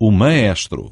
o maestro.